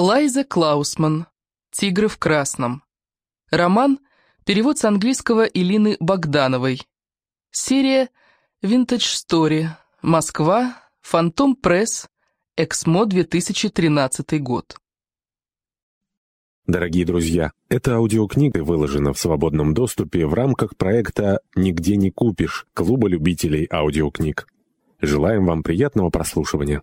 Лайза Клаусман. «Тигры в красном». Роман. Перевод с английского Илины Богдановой. Серия «Винтаж Стори». Москва. Фантом Пресс. Эксмо 2013 год. Дорогие друзья, эта аудиокнига выложена в свободном доступе в рамках проекта «Нигде не купишь» Клуба любителей аудиокниг. Желаем вам приятного прослушивания.